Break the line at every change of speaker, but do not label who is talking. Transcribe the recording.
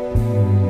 you